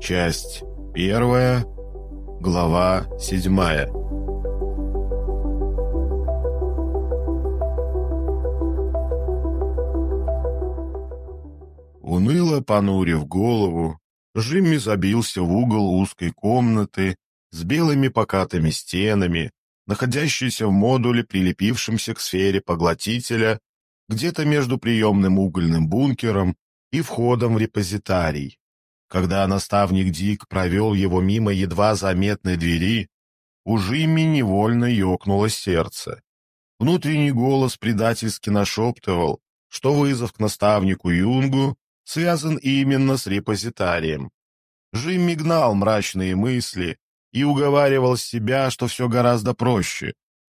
Часть первая, глава седьмая. Уныло понурив голову, Жимми забился в угол узкой комнаты с белыми покатыми стенами, находящейся в модуле, прилепившемся к сфере поглотителя, где-то между приемным угольным бункером и входом в репозитарий. Когда наставник Дик провел его мимо едва заметной двери, у Жимми невольно ёкнуло сердце. Внутренний голос предательски нашептывал, что вызов к наставнику Юнгу связан именно с репозитарием. Жимми гнал мрачные мысли и уговаривал себя, что все гораздо проще.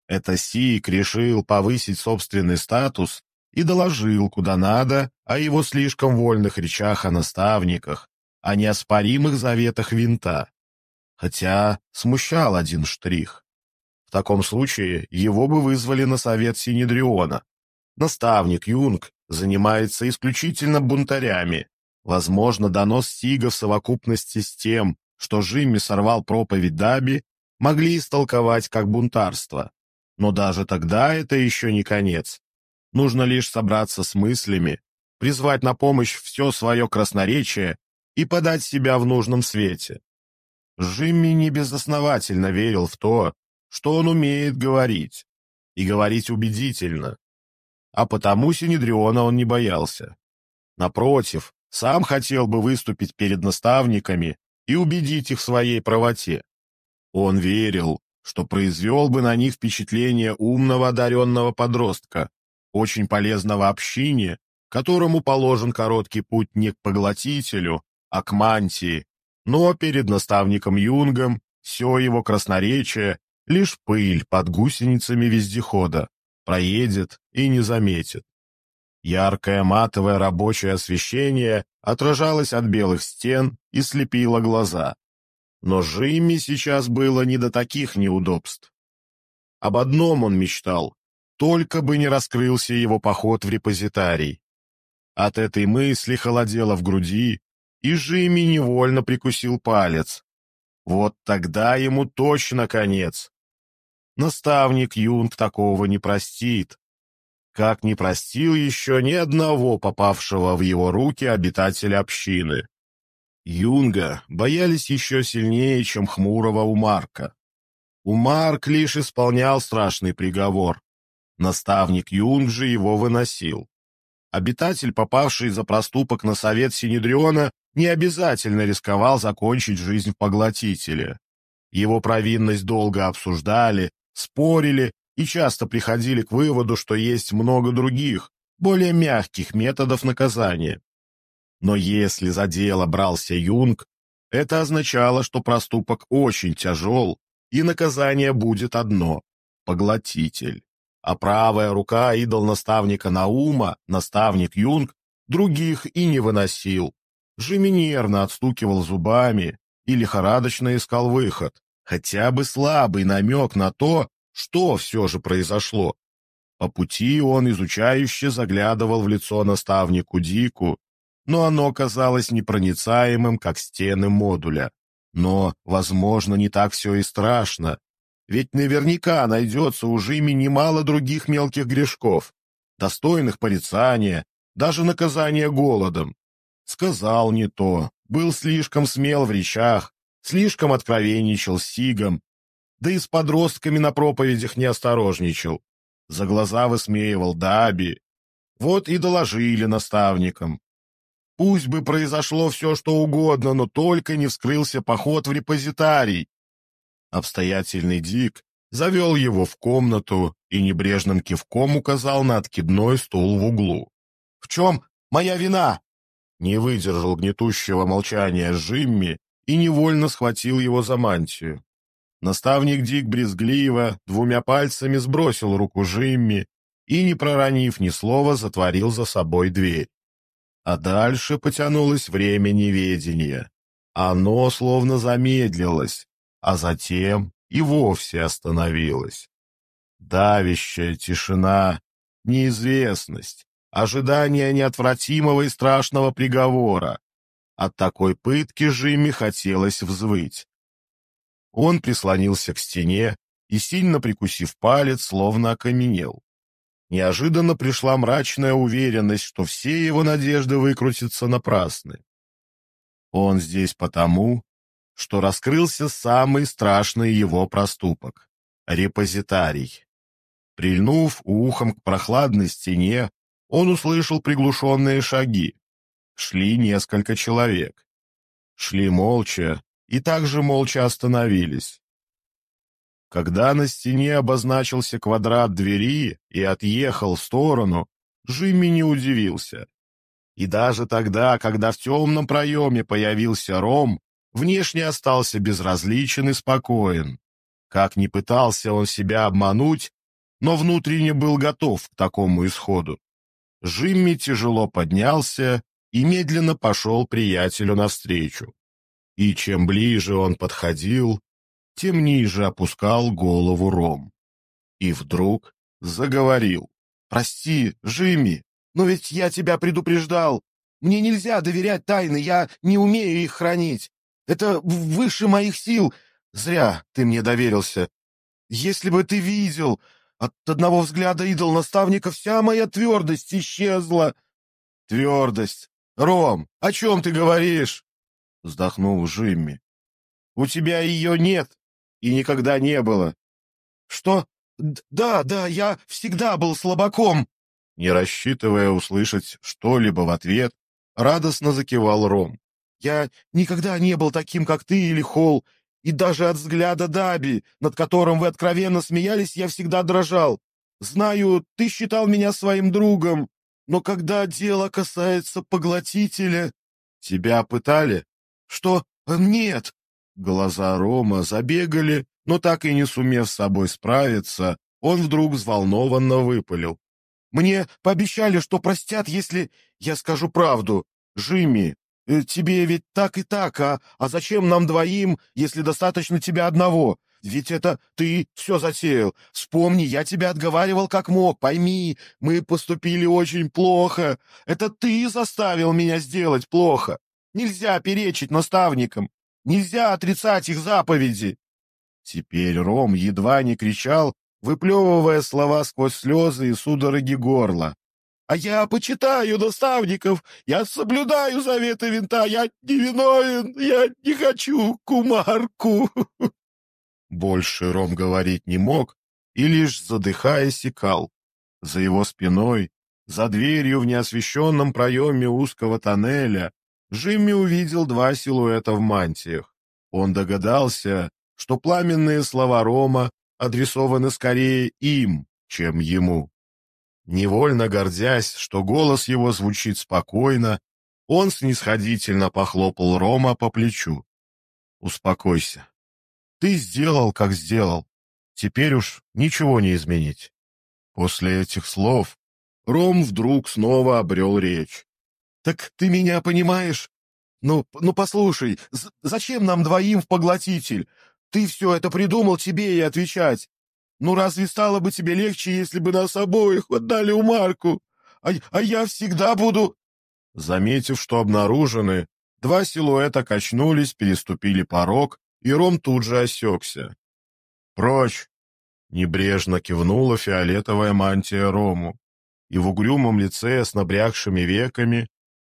Это Сик решил повысить собственный статус и доложил куда надо о его слишком вольных речах о наставниках, о неоспоримых заветах винта. Хотя смущал один штрих. В таком случае его бы вызвали на совет Синедриона. Наставник Юнг занимается исключительно бунтарями. Возможно, донос Сига в совокупности с тем, что Жимми сорвал проповедь Даби, могли истолковать как бунтарство. Но даже тогда это еще не конец. Нужно лишь собраться с мыслями, призвать на помощь все свое красноречие и подать себя в нужном свете. Жимми не безосновательно верил в то, что он умеет говорить, и говорить убедительно а потому Синедриона он не боялся. Напротив, сам хотел бы выступить перед наставниками и убедить их в своей правоте. Он верил, что произвел бы на них впечатление умного одаренного подростка, очень полезного общине, которому положен короткий путь не к поглотителю, а к мантии, но перед наставником Юнгом все его красноречие — лишь пыль под гусеницами вездехода проедет и не заметит. Яркое матовое рабочее освещение отражалось от белых стен и слепило глаза. Но Жимми сейчас было не до таких неудобств. Об одном он мечтал, только бы не раскрылся его поход в репозитарий. От этой мысли холодело в груди, и Жимми невольно прикусил палец. Вот тогда ему точно конец. Наставник Юнг такого не простит. Как не простил еще ни одного попавшего в его руки обитателя общины. Юнга боялись еще сильнее, чем хмурого Умарка. Умарк лишь исполнял страшный приговор. Наставник Юнг же его выносил. Обитатель, попавший за проступок на совет Синедриона, не обязательно рисковал закончить жизнь в поглотителе. Его провинность долго обсуждали, спорили и часто приходили к выводу, что есть много других, более мягких методов наказания. Но если за дело брался Юнг, это означало, что проступок очень тяжел, и наказание будет одно — поглотитель. А правая рука идол-наставника Наума, наставник Юнг, других и не выносил. Жими нервно отстукивал зубами и лихорадочно искал выход хотя бы слабый намек на то, что все же произошло. По пути он изучающе заглядывал в лицо наставнику Дику, но оно казалось непроницаемым, как стены модуля. Но, возможно, не так все и страшно, ведь наверняка найдется у Жими немало других мелких грешков, достойных порицания, даже наказания голодом. Сказал не то, был слишком смел в речах, слишком откровенничал с Сигом, да и с подростками на проповедях не осторожничал. За глаза высмеивал Даби. Вот и доложили наставникам. Пусть бы произошло все, что угодно, но только не вскрылся поход в репозитарий. Обстоятельный Дик завел его в комнату и небрежным кивком указал на откидной стул в углу. — В чем моя вина? Не выдержал гнетущего молчания Жимми и невольно схватил его за мантию. Наставник Дик брезгливо двумя пальцами сбросил руку Жимми и, не проронив ни слова, затворил за собой дверь. А дальше потянулось время неведения. Оно словно замедлилось, а затем и вовсе остановилось. Давящая тишина, неизвестность, ожидание неотвратимого и страшного приговора. От такой пытки Жимми хотелось взвыть. Он прислонился к стене и, сильно прикусив палец, словно окаменел. Неожиданно пришла мрачная уверенность, что все его надежды выкрутятся напрасны. Он здесь потому, что раскрылся самый страшный его проступок — репозитарий. Прильнув ухом к прохладной стене, он услышал приглушенные шаги. Шли несколько человек. Шли молча и также молча остановились. Когда на стене обозначился квадрат двери и отъехал в сторону, Джимми не удивился. И даже тогда, когда в темном проеме появился Ром, внешне остался безразличен и спокоен. Как ни пытался он себя обмануть, но внутренне был готов к такому исходу. Жимми тяжело поднялся и медленно пошел приятелю навстречу. И чем ближе он подходил, тем ниже опускал голову Ром. И вдруг заговорил. «Прости, Жимми, но ведь я тебя предупреждал. Мне нельзя доверять тайны, я не умею их хранить. Это выше моих сил. Зря ты мне доверился. Если бы ты видел, от одного взгляда идол-наставника вся моя твердость исчезла. Твердость. Ром, о чем ты говоришь? Вздохнул Жимми. У тебя ее нет и никогда не было. Что? Да, да, я всегда был слабаком. Не рассчитывая услышать что-либо в ответ, радостно закивал Ром. Я никогда не был таким, как ты или Холл, и даже от взгляда Даби, над которым вы откровенно смеялись, я всегда дрожал. Знаю, ты считал меня своим другом, но когда дело касается поглотителя... Тебя пытали? Что? Нет, Глаза Рома забегали, но так и не сумев с собой справиться, он вдруг взволнованно выпалил. «Мне пообещали, что простят, если я скажу правду. Жимми, э, тебе ведь так и так, а, а зачем нам двоим, если достаточно тебя одного? Ведь это ты все затеял. Вспомни, я тебя отговаривал как мог. Пойми, мы поступили очень плохо. Это ты заставил меня сделать плохо. Нельзя перечить наставникам. Нельзя отрицать их заповеди!» Теперь Ром едва не кричал, выплевывая слова сквозь слезы и судороги горла. «А я почитаю наставников, я соблюдаю заветы винта, я не виновен, я не хочу кумарку!» Больше Ром говорить не мог и лишь задыхаясь икал. За его спиной, за дверью в неосвещенном проеме узкого тоннеля, Джимми увидел два силуэта в мантиях. Он догадался, что пламенные слова Рома адресованы скорее им, чем ему. Невольно гордясь, что голос его звучит спокойно, он снисходительно похлопал Рома по плечу. «Успокойся. Ты сделал, как сделал. Теперь уж ничего не изменить». После этих слов Ром вдруг снова обрел речь. «Так ты меня понимаешь? Ну, ну послушай, зачем нам двоим в поглотитель? Ты все это придумал тебе и отвечать. Ну разве стало бы тебе легче, если бы нас обоих отдали у Марку? А, а я всегда буду...» Заметив, что обнаружены, два силуэта качнулись, переступили порог, и Ром тут же осекся. «Прочь!» — небрежно кивнула фиолетовая мантия Рому, и в угрюмом лице с набрякшими веками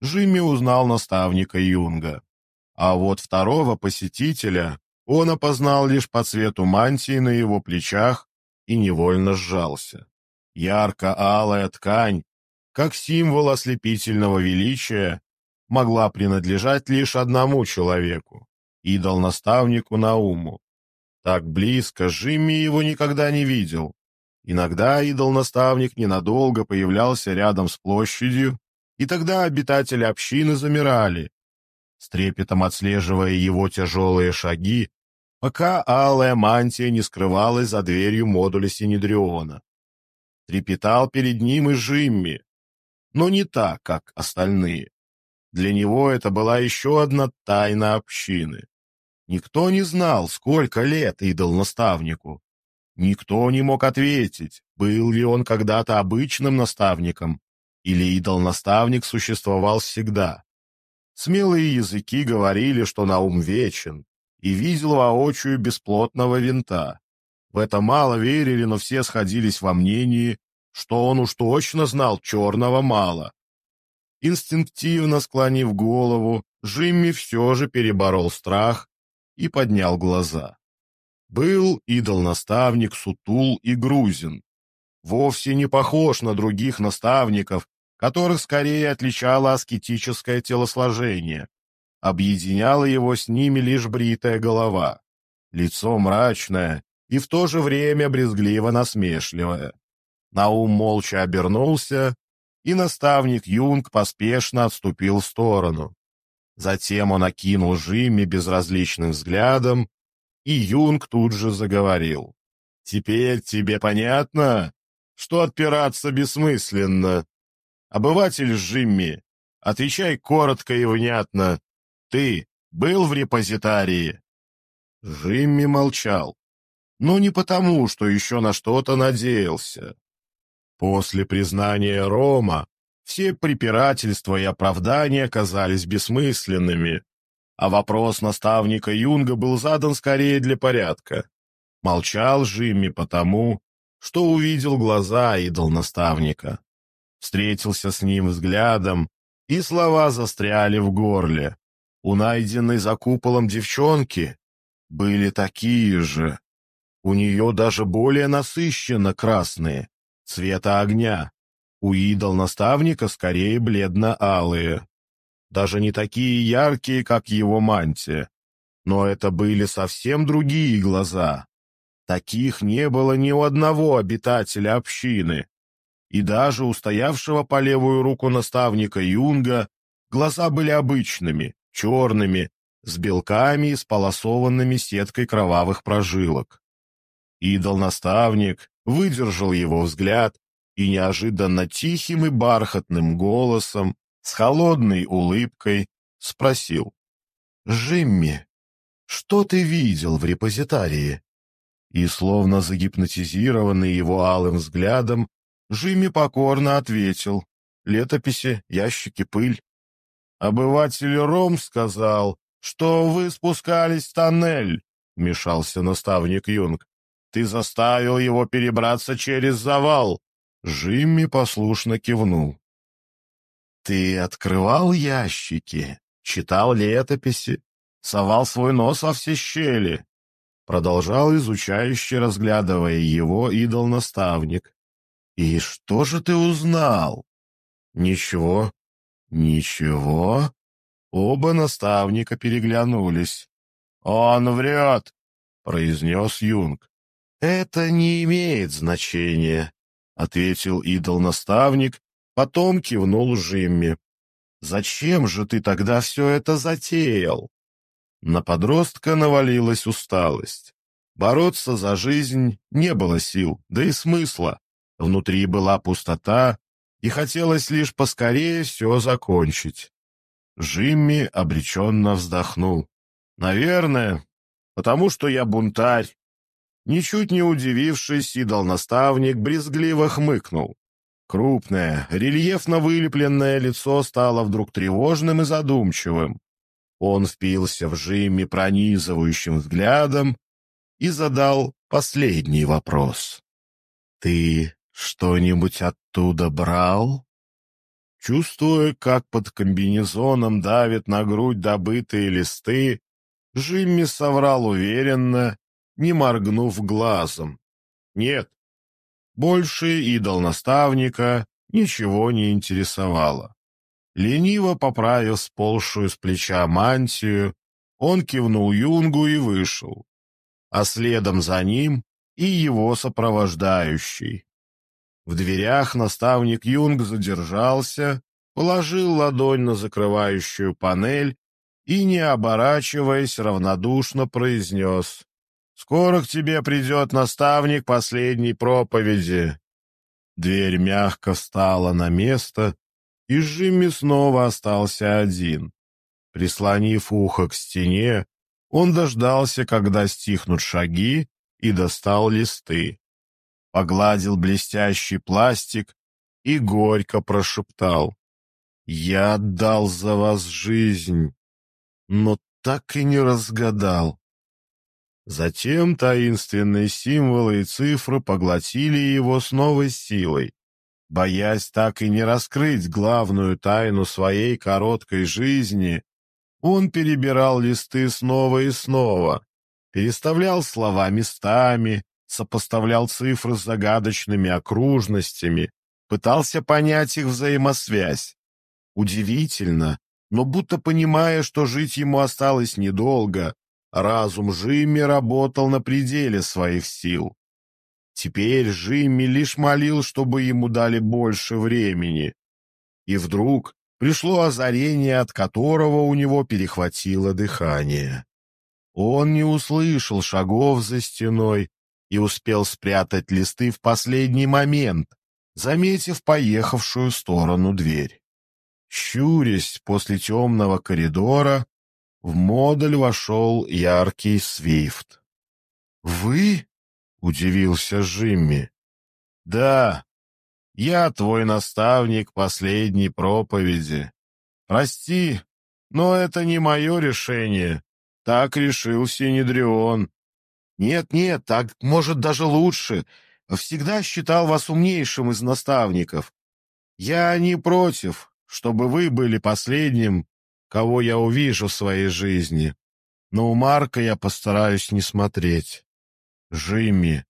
Джимми узнал наставника Юнга. А вот второго посетителя он опознал лишь по цвету мантии на его плечах и невольно сжался. Ярко-алая ткань, как символ ослепительного величия, могла принадлежать лишь одному человеку — идол-наставнику Науму. Так близко Жимми его никогда не видел. Иногда идол-наставник ненадолго появлялся рядом с площадью, и тогда обитатели общины замирали, с трепетом отслеживая его тяжелые шаги, пока алая мантия не скрывалась за дверью модуля Синедриона. Трепетал перед ним и Жимми, но не так, как остальные. Для него это была еще одна тайна общины. Никто не знал, сколько лет идол-наставнику. Никто не мог ответить, был ли он когда-то обычным наставником Или идол-наставник существовал всегда? Смелые языки говорили, что Наум вечен, и видел воочию бесплотного винта. В это мало верили, но все сходились во мнении, что он уж точно знал черного мало. Инстинктивно склонив голову, Жимми все же переборол страх и поднял глаза. Был идол-наставник Сутул и Грузин. Вовсе не похож на других наставников, которых скорее отличало аскетическое телосложение. Объединяла его с ними лишь бритая голова, лицо мрачное и в то же время брезгливо-насмешливое. Наум молча обернулся, и наставник Юнг поспешно отступил в сторону. Затем он окинул Жимми безразличным взглядом, и Юнг тут же заговорил. «Теперь тебе понятно, что отпираться бессмысленно? Обыватель Жимми, отвечай коротко и внятно. Ты был в репозитарии?» Жимми молчал, но не потому, что еще на что-то надеялся. После признания Рома все препирательства и оправдания оказались бессмысленными, а вопрос наставника Юнга был задан скорее для порядка. Молчал Жимми потому, что увидел глаза идол наставника. Встретился с ним взглядом, и слова застряли в горле. У найденной за куполом девчонки были такие же. У нее даже более насыщенно красные, цвета огня. У идол-наставника скорее бледно-алые. Даже не такие яркие, как его мантия. Но это были совсем другие глаза. Таких не было ни у одного обитателя общины. И даже у стоявшего по левую руку наставника Юнга глаза были обычными, черными, с белками и сполосованными сеткой кровавых прожилок. Идол-наставник выдержал его взгляд и неожиданно тихим и бархатным голосом, с холодной улыбкой, спросил. «Жимми, что ты видел в репозитарии?» И, словно загипнотизированный его алым взглядом, Жимми покорно ответил. «Летописи, ящики, пыль». «Обыватель Ром сказал, что вы спускались в тоннель», — вмешался наставник Юнг. «Ты заставил его перебраться через завал. Жимми послушно кивнул. «Ты открывал ящики, читал летописи, совал свой нос во все щели?» Продолжал изучающе, разглядывая его идол-наставник. «И что же ты узнал?» «Ничего». «Ничего?» Оба наставника переглянулись. «Он врет», — произнес Юнг. «Это не имеет значения», — ответил идол-наставник, потом кивнул Жимми. «Зачем же ты тогда все это затеял?» На подростка навалилась усталость. Бороться за жизнь не было сил, да и смысла. Внутри была пустота, и хотелось лишь поскорее все закончить. Жимми обреченно вздохнул. «Наверное, потому что я бунтарь. Ничуть не удивившись, идол-наставник брезгливо хмыкнул. Крупное, рельефно вылепленное лицо стало вдруг тревожным и задумчивым. Он впился в Жимми пронизывающим взглядом и задал последний вопрос. «Ты что-нибудь оттуда брал?» Чувствуя, как под комбинезоном давит на грудь добытые листы, Жимми соврал уверенно не моргнув глазом. Нет, больше идол наставника ничего не интересовало. Лениво поправив сползшую с плеча мантию, он кивнул Юнгу и вышел, а следом за ним и его сопровождающий. В дверях наставник Юнг задержался, положил ладонь на закрывающую панель и, не оборачиваясь, равнодушно произнес Скоро к тебе придет наставник последней проповеди». Дверь мягко встала на место, и Жимми снова остался один. Прислонив ухо к стене, он дождался, когда стихнут шаги, и достал листы. Погладил блестящий пластик и горько прошептал. «Я отдал за вас жизнь, но так и не разгадал». Затем таинственные символы и цифры поглотили его с новой силой. Боясь так и не раскрыть главную тайну своей короткой жизни, он перебирал листы снова и снова, переставлял слова местами, сопоставлял цифры с загадочными окружностями, пытался понять их взаимосвязь. Удивительно, но будто понимая, что жить ему осталось недолго, разум Жимми работал на пределе своих сил. Теперь Жимми лишь молил, чтобы ему дали больше времени. И вдруг пришло озарение, от которого у него перехватило дыхание. Он не услышал шагов за стеной и успел спрятать листы в последний момент, заметив поехавшую сторону дверь. Щурясь после темного коридора, в модуль вошел яркий свифт. «Вы?» — удивился Жимми. «Да, я твой наставник последней проповеди. Прости, но это не мое решение. Так решил Синедрион. Нет-нет, так может даже лучше. Всегда считал вас умнейшим из наставников. Я не против, чтобы вы были последним, кого я увижу в своей жизни. Но у Марка я постараюсь не смотреть. Жимми,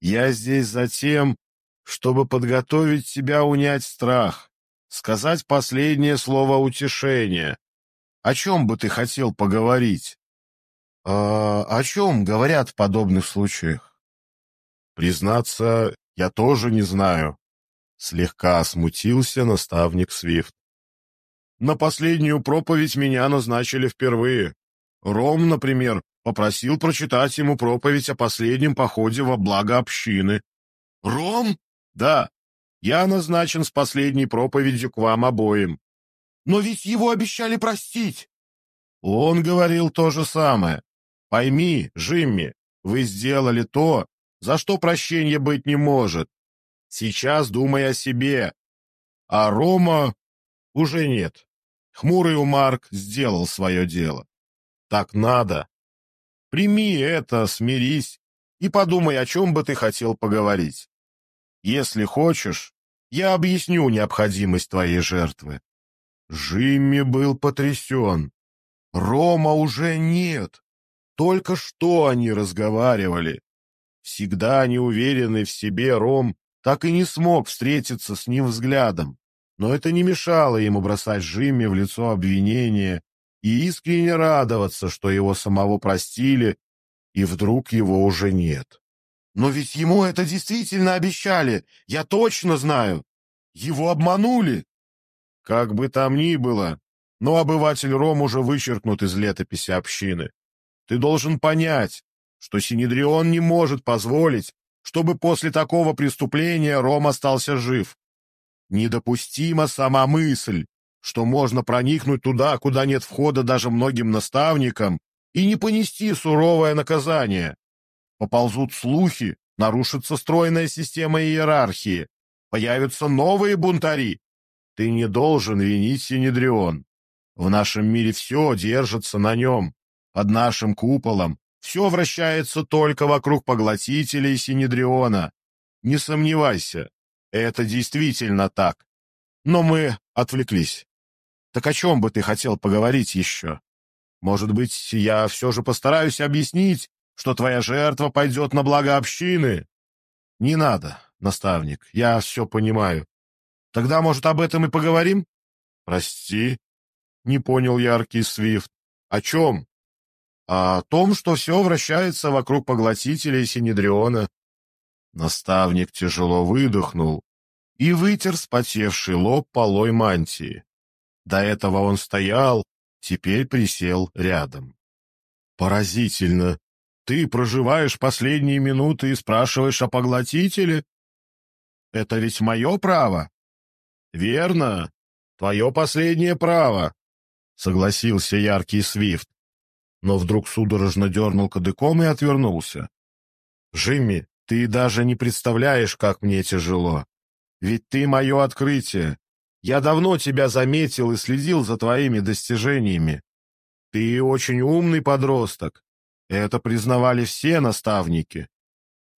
я здесь за тем, чтобы подготовить тебя унять страх, сказать последнее слово утешения. О чем бы ты хотел поговорить? А о чем говорят в подобных случаях? Признаться, я тоже не знаю. Слегка смутился наставник Свифт. На последнюю проповедь меня назначили впервые. Ром, например, попросил прочитать ему проповедь о последнем походе во благо общины. Ром? Да. Я назначен с последней проповедью к вам обоим. Но ведь его обещали простить. Он говорил то же самое. Пойми, Жимми, вы сделали то, за что прощения быть не может. Сейчас думай о себе. А Рома уже нет. Хмурый Умарк сделал свое дело. Так надо. Прими это, смирись и подумай, о чем бы ты хотел поговорить. Если хочешь, я объясню необходимость твоей жертвы. Жимми был потрясен. Рома уже нет. Только что они разговаривали. Всегда неуверенный в себе Ром так и не смог встретиться с ним взглядом, но это не мешало ему бросать Жимме в лицо обвинения и искренне радоваться, что его самого простили, и вдруг его уже нет. «Но ведь ему это действительно обещали, я точно знаю. Его обманули!» Как бы там ни было, но обыватель Ром уже вычеркнут из летописи общины. Ты должен понять, что Синедрион не может позволить, чтобы после такого преступления Ром остался жив. Недопустима сама мысль, что можно проникнуть туда, куда нет входа даже многим наставникам, и не понести суровое наказание. Поползут слухи, нарушится стройная система иерархии, появятся новые бунтари. Ты не должен винить Синедрион. В нашем мире все держится на нем. Под нашим куполом все вращается только вокруг поглотителей Синедриона. Не сомневайся, это действительно так. Но мы отвлеклись. Так о чем бы ты хотел поговорить еще? Может быть, я все же постараюсь объяснить, что твоя жертва пойдет на благо общины? Не надо, наставник, я все понимаю. Тогда, может, об этом и поговорим? Прости, не понял яркий Свифт. О чем? О том, что все вращается вокруг поглотителей Синедриона. Наставник тяжело выдохнул и вытер спотевший лоб полой мантии. До этого он стоял, теперь присел рядом. «Поразительно! Ты проживаешь последние минуты и спрашиваешь о поглотителе? Это ведь мое право?» «Верно, твое последнее право», — согласился яркий Свифт но вдруг судорожно дернул кадыком и отвернулся. «Жимми, ты даже не представляешь, как мне тяжело. Ведь ты мое открытие. Я давно тебя заметил и следил за твоими достижениями. Ты очень умный подросток. Это признавали все наставники.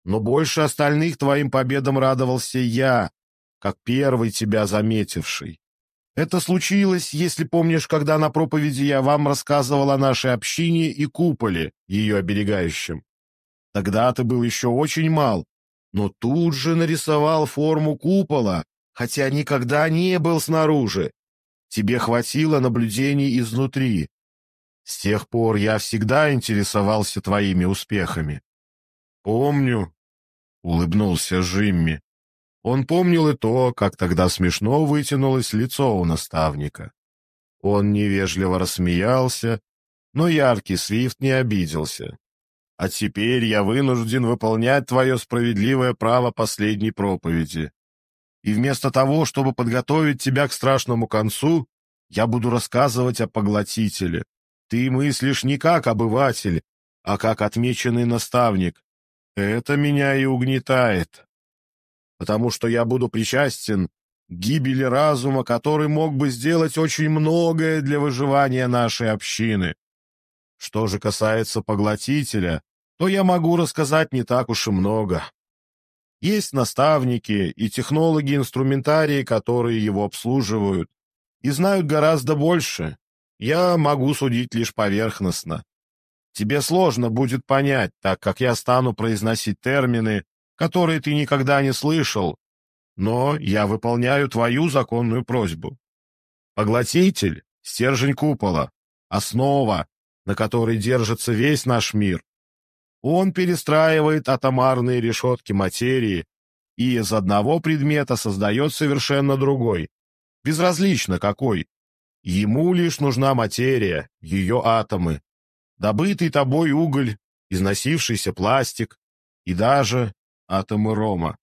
Но больше остальных твоим победам радовался я, как первый тебя заметивший. Это случилось, если помнишь, когда на проповеди я вам рассказывал о нашей общине и куполе, ее оберегающем. Тогда ты был еще очень мал, но тут же нарисовал форму купола, хотя никогда не был снаружи. Тебе хватило наблюдений изнутри. С тех пор я всегда интересовался твоими успехами. Помню, — улыбнулся Жимми. Он помнил и то, как тогда смешно вытянулось лицо у наставника. Он невежливо рассмеялся, но яркий Свифт не обиделся. «А теперь я вынужден выполнять твое справедливое право последней проповеди. И вместо того, чтобы подготовить тебя к страшному концу, я буду рассказывать о поглотителе. Ты мыслишь не как обыватель, а как отмеченный наставник. Это меня и угнетает, потому что я буду причастен к гибели разума, который мог бы сделать очень многое для выживания нашей общины. Что же касается поглотителя, то я могу рассказать не так уж и много. Есть наставники и технологи инструментарии, которые его обслуживают, и знают гораздо больше. Я могу судить лишь поверхностно. Тебе сложно будет понять, так как я стану произносить термины, которые ты никогда не слышал, но я выполняю твою законную просьбу. Поглотитель — стержень купола, основа, на которой держится весь наш мир. Он перестраивает атомарные решетки материи и из одного предмета создает совершенно другой, безразлично какой. Ему лишь нужна материя, ее атомы, добытый тобой уголь, износившийся пластик и даже атомы рома.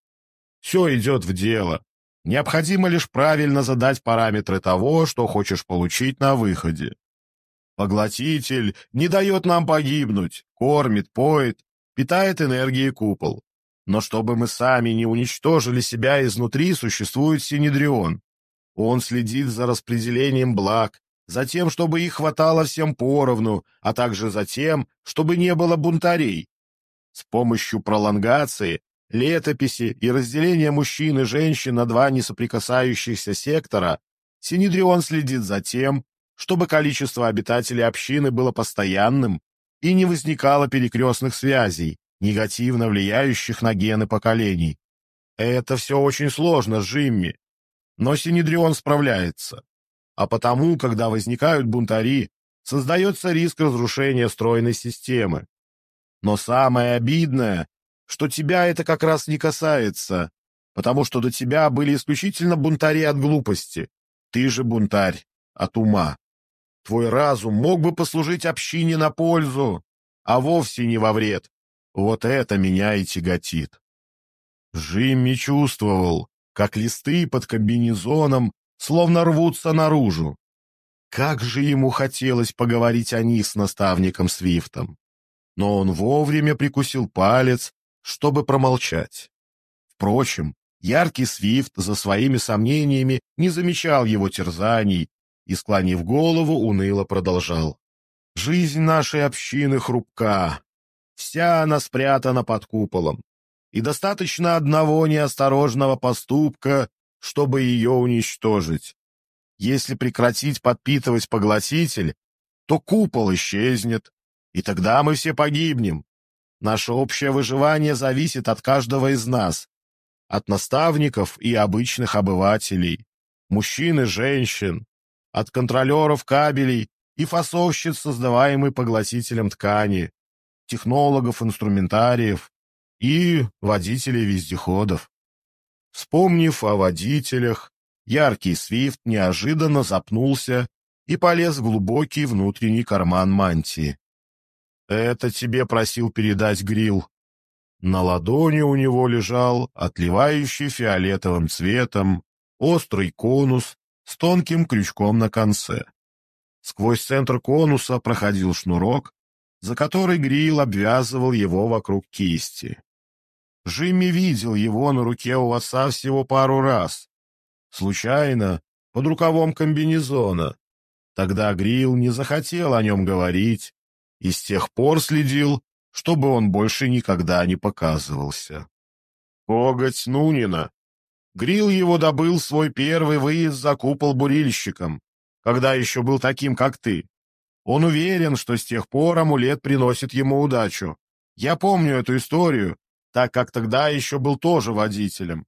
Все идет в дело. Необходимо лишь правильно задать параметры того, что хочешь получить на выходе. Поглотитель не дает нам погибнуть, кормит, поет, питает энергией купол. Но чтобы мы сами не уничтожили себя изнутри, существует Синедрион. Он следит за распределением благ, за тем, чтобы их хватало всем поровну, а также за тем, чтобы не было бунтарей. С помощью пролонгации, летописи и разделения мужчин и женщин на два несоприкасающихся сектора Синедрион следит за тем, чтобы количество обитателей общины было постоянным и не возникало перекрестных связей, негативно влияющих на гены поколений. Это все очень сложно, Джимми, но Синедрион справляется а потому, когда возникают бунтари, создается риск разрушения стройной системы. Но самое обидное, что тебя это как раз не касается, потому что до тебя были исключительно бунтари от глупости. Ты же бунтарь от ума. Твой разум мог бы послужить общине на пользу, а вовсе не во вред. Вот это меня и тяготит. Жимми чувствовал, как листы под комбинезоном словно рвутся наружу. Как же ему хотелось поговорить о них с наставником Свифтом. Но он вовремя прикусил палец, чтобы промолчать. Впрочем, яркий Свифт за своими сомнениями не замечал его терзаний и, склонив голову, уныло продолжал. «Жизнь нашей общины хрупка, вся она спрятана под куполом, и достаточно одного неосторожного поступка, чтобы ее уничтожить. Если прекратить подпитывать поглотитель, то купол исчезнет, и тогда мы все погибнем. Наше общее выживание зависит от каждого из нас, от наставников и обычных обывателей, мужчин и женщин, от контролеров кабелей и фасовщиц, создаваемой поглотителем ткани, технологов, инструментариев и водителей вездеходов. Вспомнив о водителях, яркий Свифт неожиданно запнулся и полез в глубокий внутренний карман мантии. «Это тебе просил передать Грил». На ладони у него лежал отливающий фиолетовым цветом острый конус с тонким крючком на конце. Сквозь центр конуса проходил шнурок, за который Грил обвязывал его вокруг кисти. Жимми видел его на руке у отца всего пару раз. Случайно, под рукавом комбинезона. Тогда Грил не захотел о нем говорить и с тех пор следил, чтобы он больше никогда не показывался. Коготь Нунина. Грил его добыл свой первый выезд за купол бурильщиком, когда еще был таким, как ты. Он уверен, что с тех пор амулет приносит ему удачу. Я помню эту историю, так как тогда еще был тоже водителем.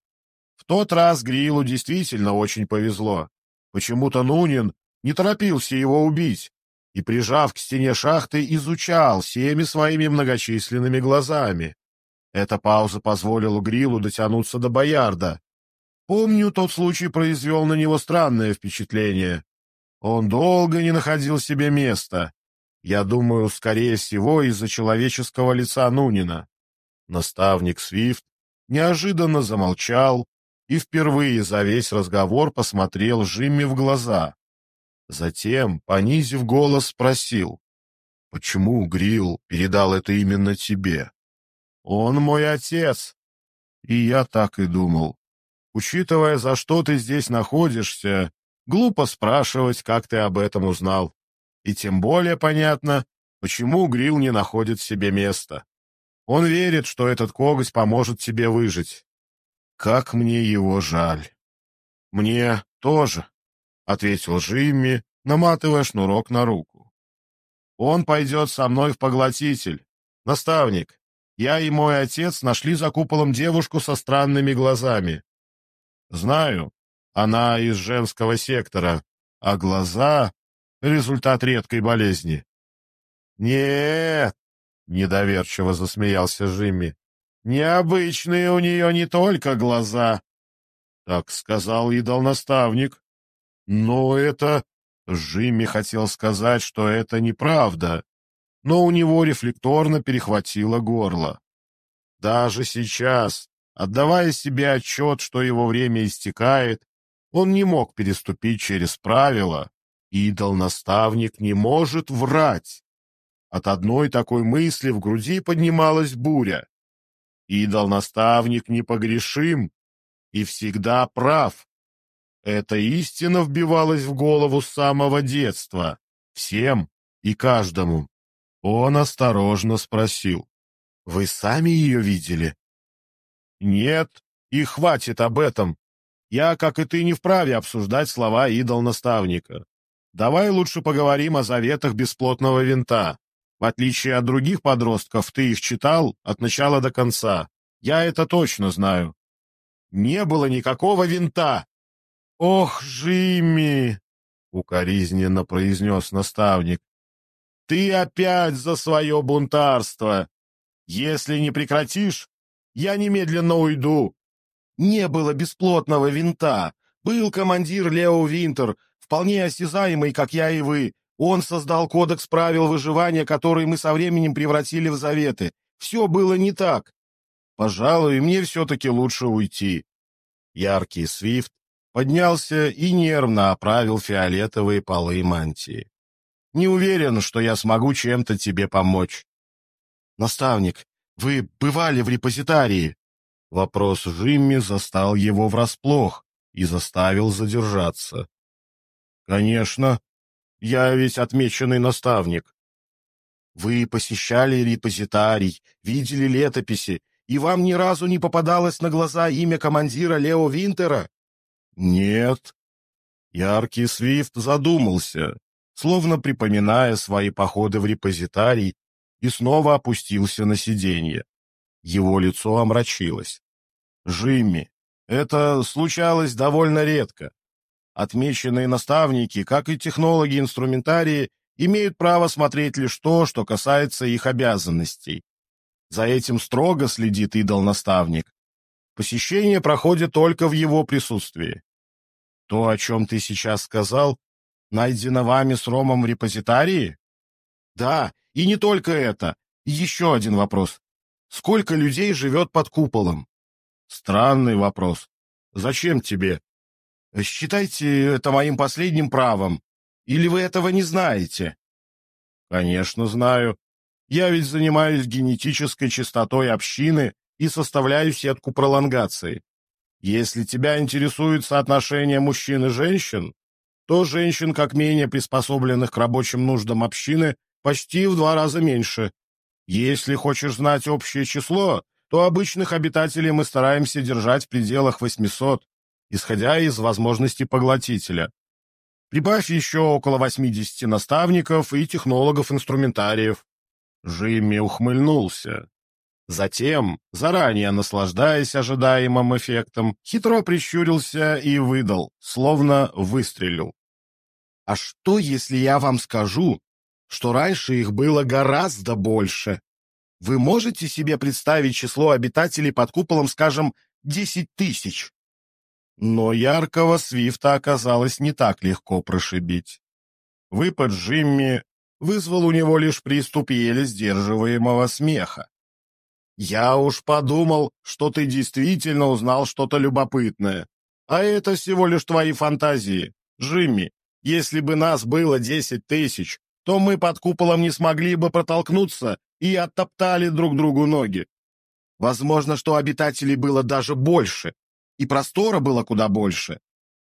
В тот раз Грилу действительно очень повезло. Почему-то Нунин не торопился его убить и, прижав к стене шахты, изучал всеми своими многочисленными глазами. Эта пауза позволила Грилу дотянуться до Боярда. Помню, тот случай произвел на него странное впечатление. Он долго не находил себе места. Я думаю, скорее всего, из-за человеческого лица Нунина. Наставник Свифт неожиданно замолчал и впервые за весь разговор посмотрел Жимми в глаза. Затем, понизив голос, спросил, «Почему Грил передал это именно тебе?» «Он мой отец!» И я так и думал. Учитывая, за что ты здесь находишься, глупо спрашивать, как ты об этом узнал. И тем более понятно, почему Грил не находит себе места. Он верит, что этот коготь поможет тебе выжить. Как мне его жаль. Мне тоже, — ответил Жимми, наматывая шнурок на руку. Он пойдет со мной в поглотитель. Наставник, я и мой отец нашли за куполом девушку со странными глазами. Знаю, она из женского сектора, а глаза — результат редкой болезни. Нет, Недоверчиво засмеялся Жимми. Необычные у нее не только глаза. Так сказал идол-наставник. Но это... Жимми хотел сказать, что это неправда, но у него рефлекторно перехватило горло. Даже сейчас, отдавая себе отчет, что его время истекает, он не мог переступить через правила. Идол-наставник не может врать. От одной такой мысли в груди поднималась буря. Идол-наставник непогрешим и всегда прав. Эта истина вбивалась в голову с самого детства, всем и каждому. Он осторожно спросил. «Вы сами ее видели?» «Нет, и хватит об этом. Я, как и ты, не вправе обсуждать слова идол-наставника. Давай лучше поговорим о заветах бесплотного винта. В отличие от других подростков, ты их читал от начала до конца. Я это точно знаю. Не было никакого винта. Ох, Жимми, укоризненно произнес наставник. Ты опять за свое бунтарство. Если не прекратишь, я немедленно уйду. Не было бесплотного винта. Был командир Лео Винтер, вполне осязаемый, как я и вы, он создал кодекс правил выживания, который мы со временем превратили в заветы. Все было не так. Пожалуй, мне все-таки лучше уйти. Яркий Свифт поднялся и нервно оправил фиолетовые полы мантии. Не уверен, что я смогу чем-то тебе помочь. Наставник, вы бывали в репозитарии? Вопрос Жимми застал его врасплох и заставил задержаться. Конечно, я ведь отмеченный наставник. Вы посещали репозитарий, видели летописи, и вам ни разу не попадалось на глаза имя командира Лео Винтера? Нет. Яркий Свифт задумался, словно припоминая свои походы в репозитарий, и снова опустился на сиденье. Его лицо омрачилось. Жимми, это случалось довольно редко. Отмеченные наставники, как и технологи инструментарии, имеют право смотреть лишь то, что касается их обязанностей. За этим строго следит идол-наставник. Посещение проходит только в его присутствии. То, о чем ты сейчас сказал, найдено вами с Ромом в репозитарии? Да, и не только это. еще один вопрос. Сколько людей живет под куполом? Странный вопрос. Зачем тебе? Считайте это моим последним правом. Или вы этого не знаете? Конечно, знаю. Я ведь занимаюсь генетической чистотой общины и составляю сетку пролонгации. Если тебя интересует соотношение мужчин и женщин, то женщин, как менее приспособленных к рабочим нуждам общины, почти в два раза меньше. Если хочешь знать общее число, то обычных обитателей мы стараемся держать в пределах 800, исходя из возможностей поглотителя. Прибавь еще около 80 наставников и технологов-инструментариев. Жимми ухмыльнулся. Затем, заранее наслаждаясь ожидаемым эффектом, хитро прищурился и выдал, словно выстрелил. «А что, если я вам скажу, что раньше их было гораздо больше? Вы можете себе представить число обитателей под куполом, скажем, десять тысяч?» Но яркого Свифта оказалось не так легко прошибить. Выпад Джимми вызвал у него лишь приступ еле сдерживаемого смеха. «Я уж подумал, что ты действительно узнал что-то любопытное. А это всего лишь твои фантазии. Джимми, если бы нас было десять тысяч, то мы под куполом не смогли бы протолкнуться и оттоптали друг другу ноги. Возможно, что обитателей было даже больше, и простора было куда больше.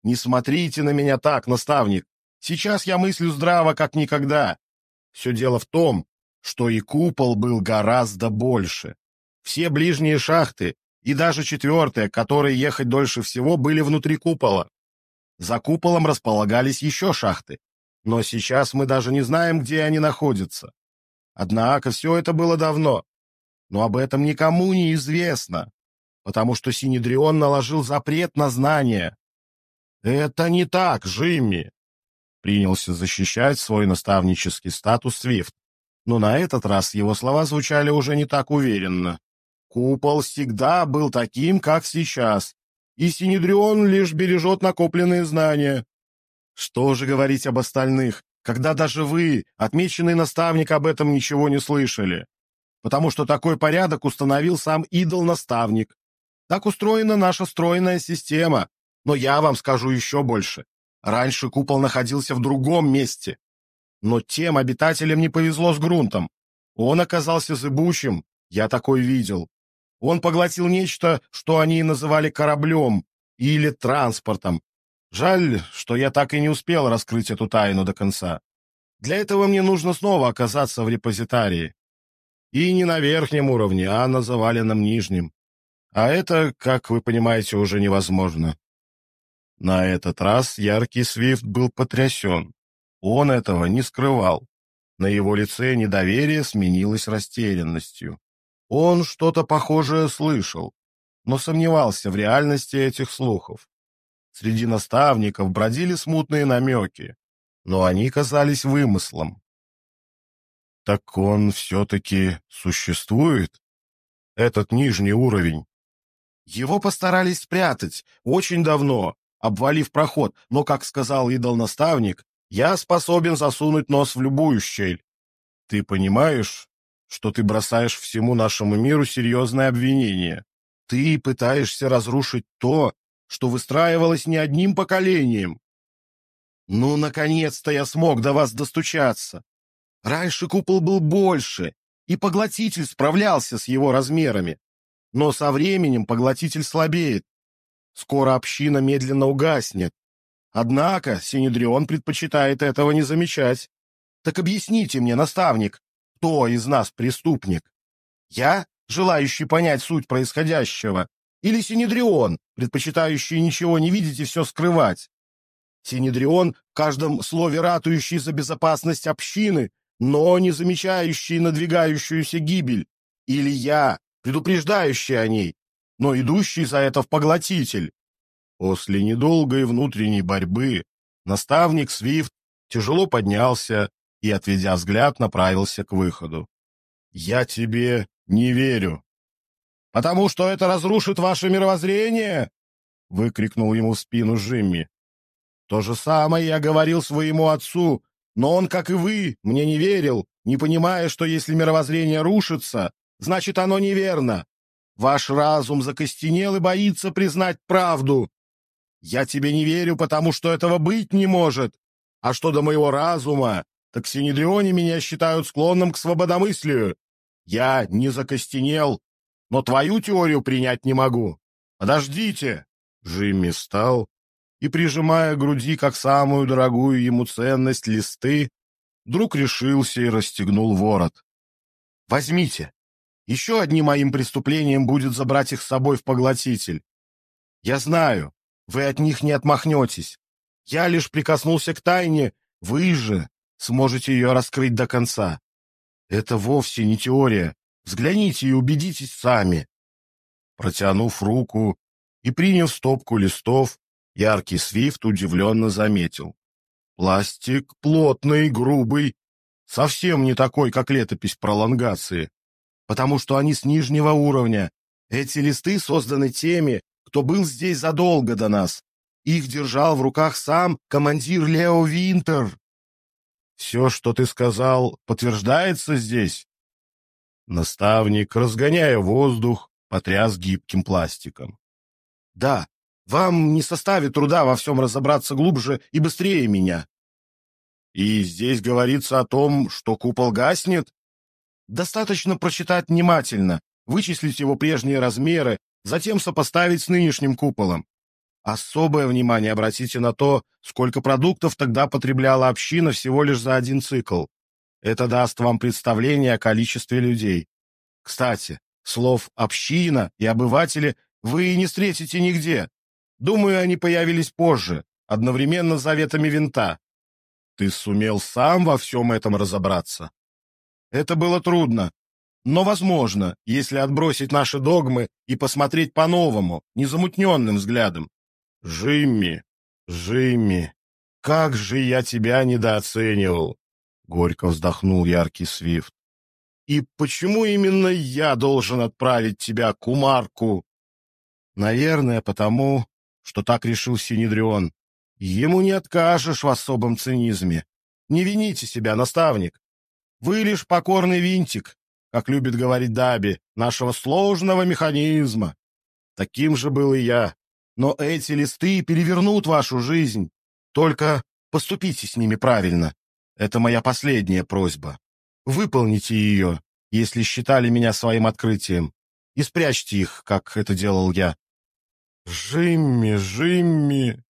Не смотрите на меня так, наставник. Сейчас я мыслю здраво, как никогда. Все дело в том, что и купол был гораздо больше. Все ближние шахты, и даже четвертая, которые ехать дольше всего, были внутри купола. За куполом располагались еще шахты, но сейчас мы даже не знаем, где они находятся. Однако все это было давно, но об этом никому не известно потому что Синедрион наложил запрет на знания. «Это не так, Жимми!» Принялся защищать свой наставнический статус Свифт, но на этот раз его слова звучали уже не так уверенно. «Купол всегда был таким, как сейчас, и Синедрион лишь бережет накопленные знания. Что же говорить об остальных, когда даже вы, отмеченный наставник, об этом ничего не слышали? Потому что такой порядок установил сам идол-наставник, так устроена наша стройная система. Но я вам скажу еще больше. Раньше купол находился в другом месте. Но тем обитателям не повезло с грунтом. Он оказался зыбучим, я такой видел. Он поглотил нечто, что они называли кораблем или транспортом. Жаль, что я так и не успел раскрыть эту тайну до конца. Для этого мне нужно снова оказаться в репозитарии. И не на верхнем уровне, а на заваленном нижнем. А это, как вы понимаете, уже невозможно. На этот раз яркий Свифт был потрясен. Он этого не скрывал. На его лице недоверие сменилось растерянностью. Он что-то похожее слышал, но сомневался в реальности этих слухов. Среди наставников бродили смутные намеки, но они казались вымыслом. Так он все-таки существует? Этот нижний уровень? Его постарались спрятать очень давно, обвалив проход, но, как сказал идол-наставник, я способен засунуть нос в любую щель. Ты понимаешь, что ты бросаешь всему нашему миру серьезное обвинение? Ты пытаешься разрушить то, что выстраивалось не одним поколением. Ну, наконец-то я смог до вас достучаться. Раньше купол был больше, и поглотитель справлялся с его размерами. Но со временем поглотитель слабеет. Скоро община медленно угаснет. Однако Синедрион предпочитает этого не замечать. Так объясните мне, наставник, кто из нас преступник? Я, желающий понять суть происходящего, или Синедрион, предпочитающий ничего не видеть и все скрывать? Синедрион, в каждом слове ратующий за безопасность общины, но не замечающий надвигающуюся гибель. Или я, предупреждающий о ней, но идущий за это в поглотитель. После недолгой внутренней борьбы наставник Свифт тяжело поднялся и, отведя взгляд, направился к выходу. «Я тебе не верю». «Потому что это разрушит ваше мировоззрение?» — выкрикнул ему в спину Жимми. «То же самое я говорил своему отцу, но он, как и вы, мне не верил, не понимая, что если мировоззрение рушится, значит, оно неверно. Ваш разум закостенел и боится признать правду. Я тебе не верю, потому что этого быть не может. А что до моего разума, так Синедрионе меня считают склонным к свободомыслию. Я не закостенел. но твою теорию принять не могу. Подождите!» Джимми встал и, прижимая к груди как самую дорогую ему ценность листы, вдруг решился и расстегнул ворот. «Возьмите. Еще одним моим преступлением будет забрать их с собой в поглотитель. Я знаю, вы от них не отмахнетесь. Я лишь прикоснулся к тайне, вы же сможете ее раскрыть до конца. Это вовсе не теория. Взгляните и убедитесь сами». Протянув руку и приняв стопку листов, яркий Свифт удивленно заметил. Пластик плотный, грубый, совсем не такой, как летопись пролонгации, потому что они с нижнего уровня. Эти листы созданы теми, кто был здесь задолго до нас. Их держал в руках сам командир Лео Винтер. Все, что ты сказал, подтверждается здесь? Наставник, разгоняя воздух, потряс гибким пластиком. Да, вам не составит труда во всем разобраться глубже и быстрее меня. И здесь говорится о том, что купол гаснет? Достаточно прочитать внимательно, вычислить его прежние размеры, затем сопоставить с нынешним куполом. Особое внимание обратите на то, сколько продуктов тогда потребляла община всего лишь за один цикл. Это даст вам представление о количестве людей. Кстати, слов «община» и «обыватели» вы не встретите нигде. Думаю, они появились позже, одновременно с заветами винта. Ты сумел сам во всем этом разобраться? Это было трудно, но возможно, если отбросить наши догмы и посмотреть по-новому, незамутненным взглядом. Жимми, Жимми, как же я тебя недооценивал! Горько вздохнул яркий Свифт. И почему именно я должен отправить тебя к Умарку? Наверное, потому, что так решил Синедрион. Ему не откажешь в особом цинизме. Не вините себя, наставник. Вы лишь покорный винтик, как любит говорить Даби, нашего сложного механизма. Таким же был и я. Но эти листы перевернут вашу жизнь. Только поступите с ними правильно. Это моя последняя просьба. Выполните ее, если считали меня своим открытием, и спрячьте их, как это делал я. «Жимми, Жимми!»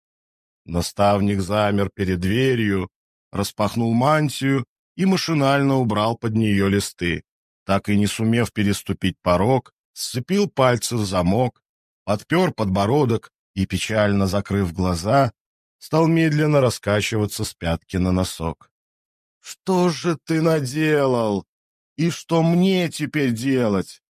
Наставник замер перед дверью, распахнул мантию и машинально убрал под нее листы. Так и не сумев переступить порог, сцепил пальцы в замок, подпер подбородок и, печально закрыв глаза, стал медленно раскачиваться с пятки на носок. «Что же ты наделал? И что мне теперь делать?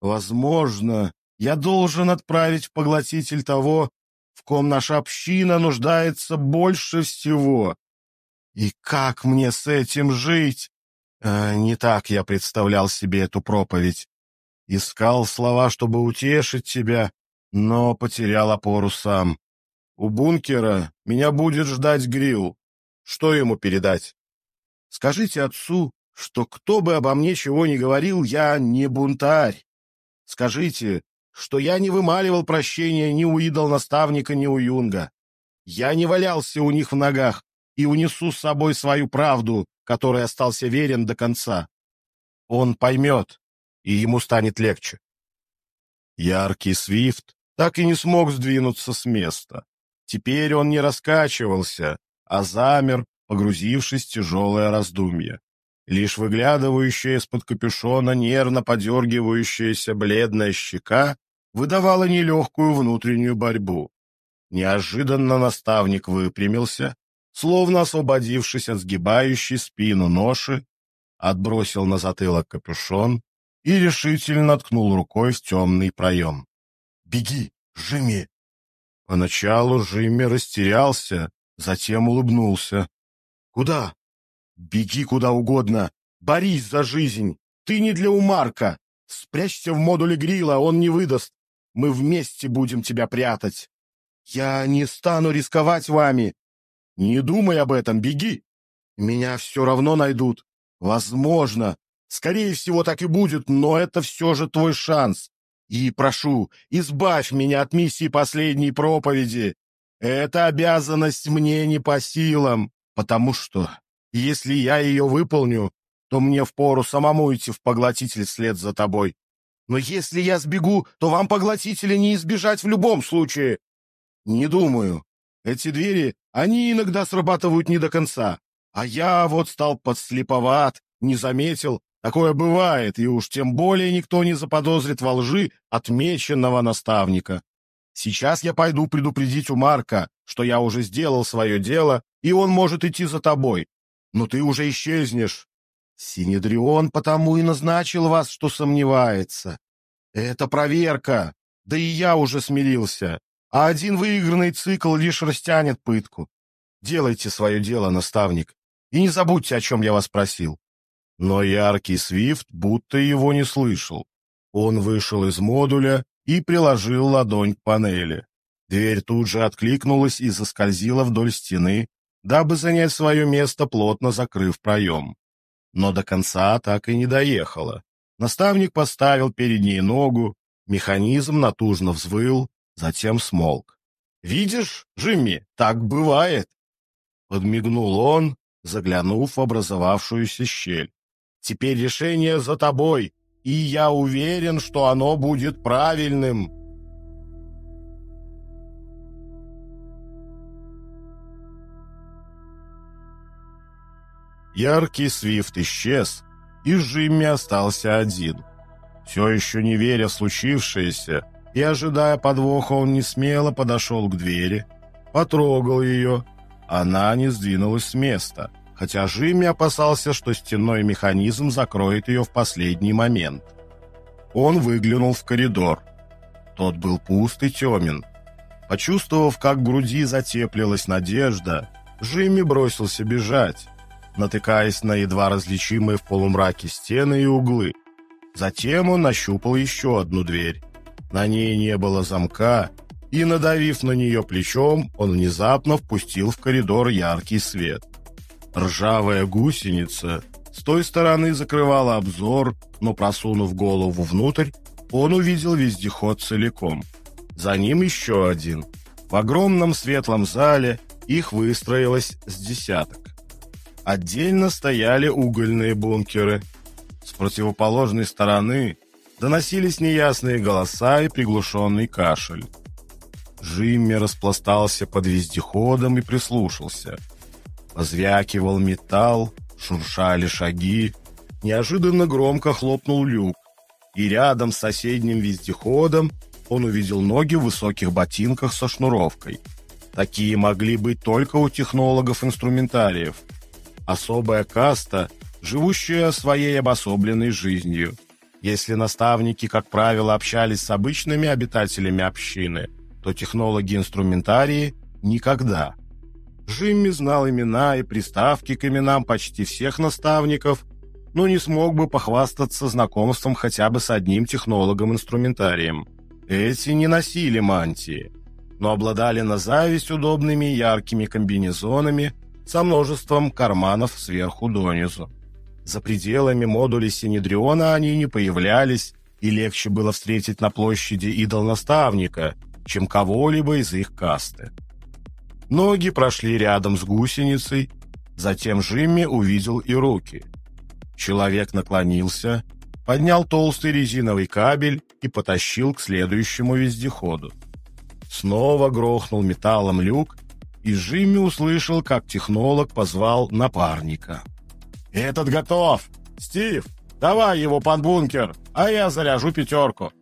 Возможно, я должен отправить в поглотитель того, в ком наша община нуждается больше всего. И как мне с этим жить? А, не так я представлял себе эту проповедь. Искал слова, чтобы утешить тебя, но потерял опору сам. У бункера меня будет ждать Грил. Что ему передать? Скажите отцу, что кто бы обо мне чего ни говорил, я не бунтарь. Скажите, что я не вымаливал прощения ни у идол-наставника, ни у Юнга. Я не валялся у них в ногах и унесу с собой свою правду, которой остался верен до конца. Он поймет, и ему станет легче. Яркий Свифт так и не смог сдвинуться с места. Теперь он не раскачивался, а замер, погрузившись в тяжелое раздумье. Лишь выглядывающая из-под капюшона нервно подергивающаяся бледная щека выдавала нелегкую внутреннюю борьбу. Неожиданно наставник выпрямился, словно освободившись от сгибающей спину ноши, отбросил на затылок капюшон и решительно ткнул рукой в темный проем. «Беги, Жими!» Поначалу Жими растерялся, затем улыбнулся. «Куда?» «Беги куда угодно! Борись за жизнь! Ты не для Умарка! Спрячься в модуле Грила, он не выдаст! Мы вместе будем тебя прятать. Я не стану рисковать вами. Не думай об этом, беги. Меня все равно найдут. Возможно. Скорее всего, так и будет, но это все же твой шанс. И прошу, избавь меня от миссии последней проповеди. Эта обязанность мне не по силам, потому что, если я ее выполню, то мне впору самому идти в поглотитель вслед за тобой. Но если я сбегу, то вам поглотителя не избежать в любом случае. Не думаю. Эти двери, они иногда срабатывают не до конца. А я вот стал подслеповат, не заметил. Такое бывает, и уж тем более никто не заподозрит во лжи отмеченного наставника. Сейчас я пойду предупредить у Марка, что я уже сделал свое дело, и он может идти за тобой. Но ты уже исчезнешь. Синедрион потому и назначил вас, что сомневается. Это проверка. Да и я уже смирился. А один выигранный цикл лишь растянет пытку. Делайте свое дело, наставник. И не забудьте, о чем я вас просил. Но яркий Свифт будто его не слышал. Он вышел из модуля и приложил ладонь к панели. Дверь тут же откликнулась и заскользила вдоль стены, дабы занять свое место, плотно закрыв проем. Но до конца так и не доехала. Наставник поставил перед ней ногу, механизм натужно взвыл, затем смолк. «Видишь, Джимми, так бывает!» Подмигнул он, заглянув в образовавшуюся щель. «Теперь решение за тобой, и я уверен, что оно будет правильным!» Яркий свифт исчез, и Жимми остался один. Все еще не веря в случившееся и ожидая подвоха, он не смело подошел к двери, потрогал ее. Она не сдвинулась с места, хотя Жимми опасался, что стенной механизм закроет ее в последний момент. Он выглянул в коридор. Тот был пуст и темен. Почувствовав, как в груди затеплилась надежда, Жимми бросился бежать натыкаясь на едва различимые в полумраке стены и углы. Затем он нащупал еще одну дверь. На ней не было замка, и, надавив на нее плечом, он внезапно впустил в коридор яркий свет. Ржавая гусеница с той стороны закрывала обзор, но, просунув голову внутрь, он увидел вездеход целиком. За ним еще один. В огромном светлом зале их выстроилось с десяток. Отдельно стояли угольные бункеры. С противоположной стороны доносились неясные голоса и приглушенный кашель. Жимми распластался под вездеходом и прислушался. Позвякивал металл, шуршали шаги. Неожиданно громко хлопнул люк, и рядом с соседним вездеходом он увидел ноги в высоких ботинках со шнуровкой. Такие могли быть только у технологов-инструментариев — особая каста, живущая своей обособленной жизнью. Если наставники, как правило, общались с обычными обитателями общины, то технологи инструментарии – никогда. Джимми знал имена и приставки к именам почти всех наставников, но не смог бы похвастаться знакомством хотя бы с одним технологом-инструментарием. Эти не носили мантии, но обладали на зависть удобными яркими комбинезонами – со множеством карманов сверху донизу. За пределами модуля Синедриона они не появлялись, и легче было встретить на площади идол-наставника, чем кого-либо из их касты. Ноги прошли рядом с гусеницей, затем Жимми увидел и руки. Человек наклонился, поднял толстый резиновый кабель и потащил к следующему вездеходу. Снова грохнул металлом люк, и Жимми услышал, как технолог позвал напарника. «Этот готов! Стив, давай его под бункер, а я заряжу пятерку!»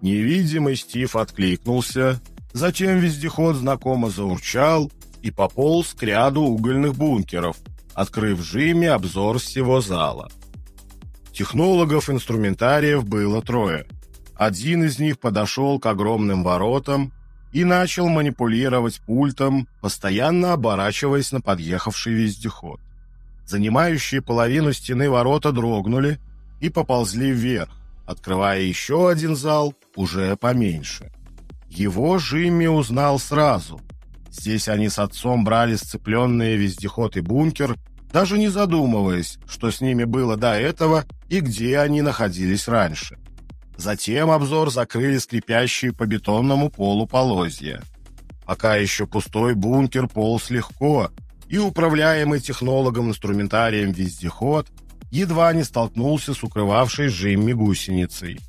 Невидимый Стив откликнулся, затем вездеход знакомо заурчал и пополз к ряду угольных бункеров, открыв Жимми обзор всего зала. Технологов-инструментариев было трое. Один из них подошел к огромным воротам и начал манипулировать пультом, постоянно оборачиваясь на подъехавший вездеход. Занимающие половину стены ворота дрогнули и поползли вверх, открывая еще один зал, уже поменьше. Его Жимми узнал сразу. Здесь они с отцом брали сцепленные вездеход и бункер, даже не задумываясь, что с ними было до этого и где они находились раньше. Затем обзор закрыли скрипящие по бетонному полу полозья. Пока еще пустой бункер полз легко, и управляемый технологом-инструментарием вездеход едва не столкнулся с укрывавшей Жимми гусеницей.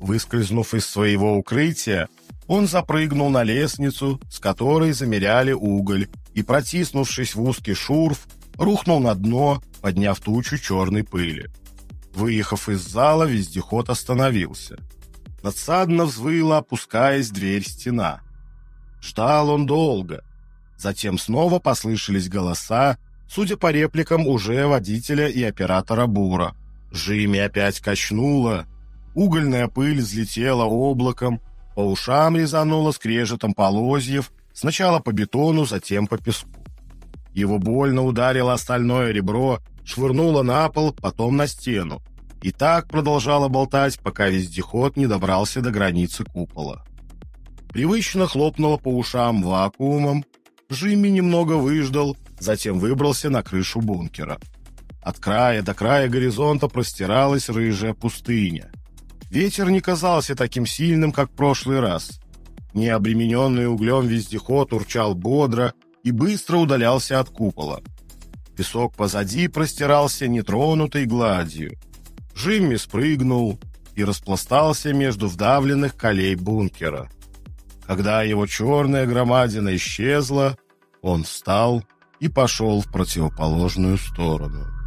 Выскользнув из своего укрытия, он запрыгнул на лестницу, с которой замеряли уголь, и, протиснувшись в узкий шурф, рухнул на дно, подняв тучу черной пыли. Выехав из зала, вездеход остановился. Надсадно взвыла, опускаясь дверь стена. Ждал он долго. Затем снова послышались голоса, судя по репликам, уже водителя и оператора бура. Жими опять качнуло, угольная пыль взлетела облаком, по ушам резануло скрежетом полозьев, сначала по бетону, затем по песку. Его больно ударило остальное ребро, швырнуло на пол, потом на стену. И так продолжало болтать, пока вездеход не добрался до границы купола. Привычно хлопнуло по ушам вакуумом. Жимми немного выждал, затем выбрался на крышу бункера. От края до края горизонта простиралась рыжая пустыня. Ветер не казался таким сильным, как в прошлый раз. Необремененный углем вездеход урчал бодро и быстро удалялся от купола. Песок позади простирался нетронутой гладью. Жимми спрыгнул и распластался между вдавленных колей бункера. Когда его черная громадина исчезла, он встал и пошел в противоположную сторону.